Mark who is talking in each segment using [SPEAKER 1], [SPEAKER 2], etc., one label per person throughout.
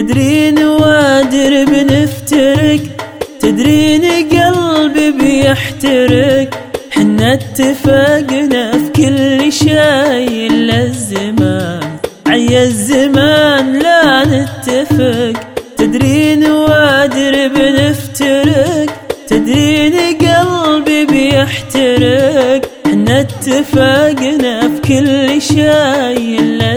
[SPEAKER 1] تدرين وادر بنفترق تدرين قلبي بيحترق. حنا اتفقنا في كل شي الا الزمان عيا الزمان لا نتفق. تدرين وادر بنفترق تدرين قلبي بيحترق. حنا اتفقنا في كل شي الا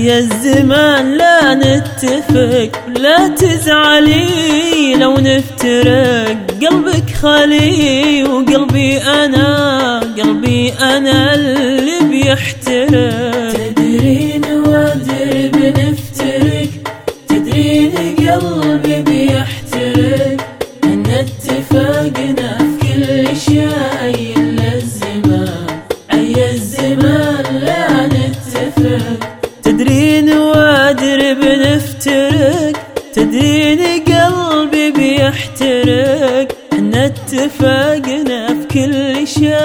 [SPEAKER 1] عيا الزمان لا نتفق لا تزعلي. لو نفترق قلبك خالي وقلبي أنا قلبي أنا اللي بيحترق.
[SPEAKER 2] تدرين وادري بنفترق تدرين قلبي بيحترق. ان اتفاقنا في كل شيء.
[SPEAKER 1] تدرين وادري بنفترق تدرين قلبي بيحترق. إحنا اتفقنا في كل شي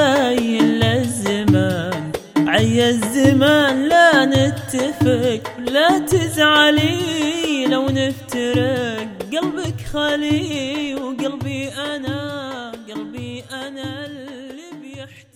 [SPEAKER 1] إلا الزمان. عيا الزمان لا نتفق لا تزعلي لو نفترق. قلبك خالي وقلبي أنا قلبي أنا اللي بيحترق.